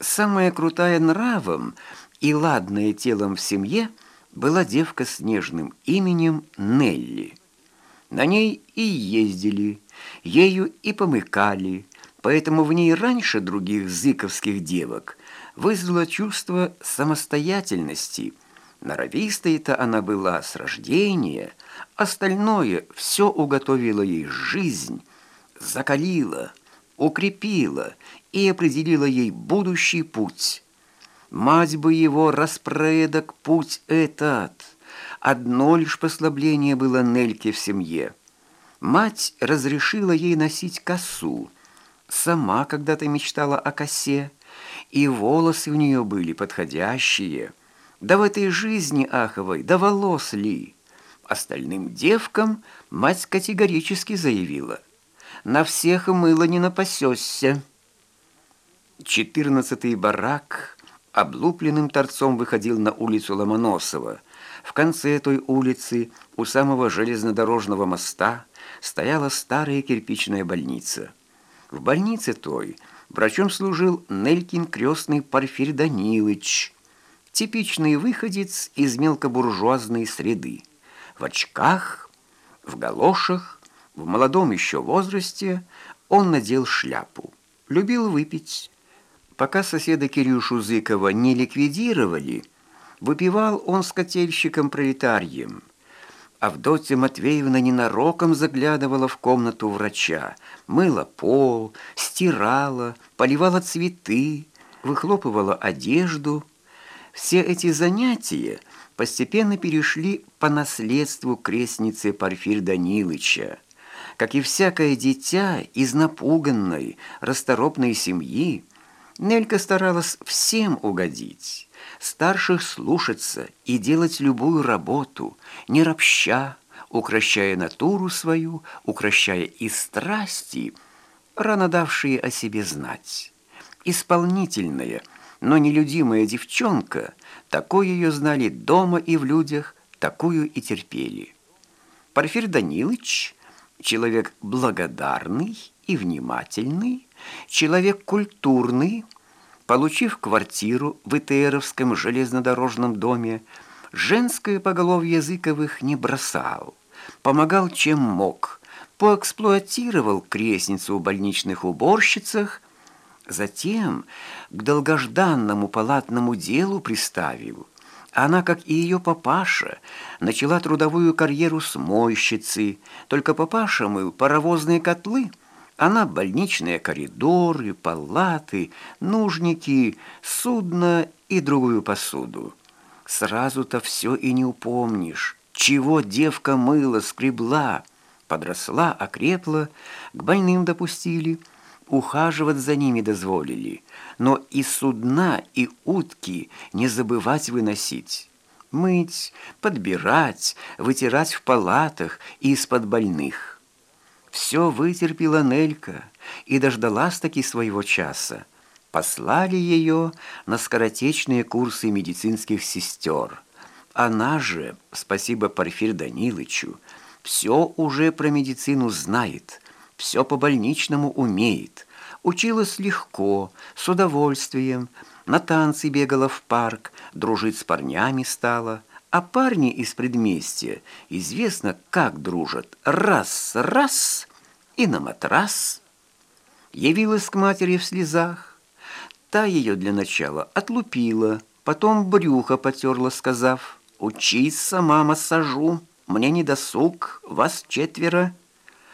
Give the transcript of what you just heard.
Самая крутая нравом и ладная телом в семье была девка с нежным именем Нелли. На ней и ездили, ею и помыкали, поэтому в ней раньше других зыковских девок вызвало чувство самостоятельности. Норовистой-то она была с рождения, остальное все уготовила ей жизнь, закалила, укрепила и определила ей будущий путь. Мать бы его распроедок путь этот. Одно лишь послабление было Нельке в семье. Мать разрешила ей носить косу. Сама когда-то мечтала о косе, и волосы у нее были подходящие. Да в этой жизни аховой, да волос ли. Остальным девкам мать категорически заявила. На всех мыло не напасешься. Четырнадцатый барак облупленным торцом выходил на улицу Ломоносова. В конце той улицы, у самого железнодорожного моста, стояла старая кирпичная больница. В больнице той врачом служил Нелькин крестный Порфирь Данилыч, типичный выходец из мелкобуржуазной среды. В очках, в галошах, в молодом еще возрасте он надел шляпу, любил выпить, Пока соседа Кирюшу Зыкова не ликвидировали, выпивал он с котельщиком-пролетарьем. Авдотья Матвеевна ненароком заглядывала в комнату врача, мыла пол, стирала, поливала цветы, выхлопывала одежду. Все эти занятия постепенно перешли по наследству крестницы Порфирь Данилыча. Как и всякое дитя из напуганной, расторопной семьи, Нелька старалась всем угодить, старших слушаться и делать любую работу, не ропща, укращая натуру свою, укращая и страсти, рано давшие о себе знать. Исполнительная, но нелюдимая девчонка, такое ее знали дома и в людях, такую и терпели. Порфирь Данилович, человек благодарный и внимательный, Человек культурный, получив квартиру в ИТРовском железнодорожном доме, женское поголовье языковых не бросал, помогал чем мог, поэксплуатировал крестницу у больничных уборщицах, затем к долгожданному палатному делу приставил. Она, как и ее папаша, начала трудовую карьеру с мойщицы, только папаша мыл паровозные котлы – она больничные коридоры, палаты, нужники, судно и другую посуду. Сразу-то все и не упомнишь, чего девка мыла, скребла. Подросла, окрепла, к больным допустили, ухаживать за ними дозволили, но и судна, и утки не забывать выносить. Мыть, подбирать, вытирать в палатах и из-под больных – все вытерпела Нелька и дождалась-таки своего часа. Послали ее на скоротечные курсы медицинских сестер. Она же, спасибо Порфирь Данилычу, все уже про медицину знает, все по-больничному умеет. Училась легко, с удовольствием, на танцы бегала в парк, дружить с парнями стала – а парни из предместья известно, как дружат. Раз, раз и на матрас. Явилась к матери в слезах. Та ее для начала отлупила, потом брюхо потерла, сказав, «Учись сама массажу, мне не досуг, вас четверо».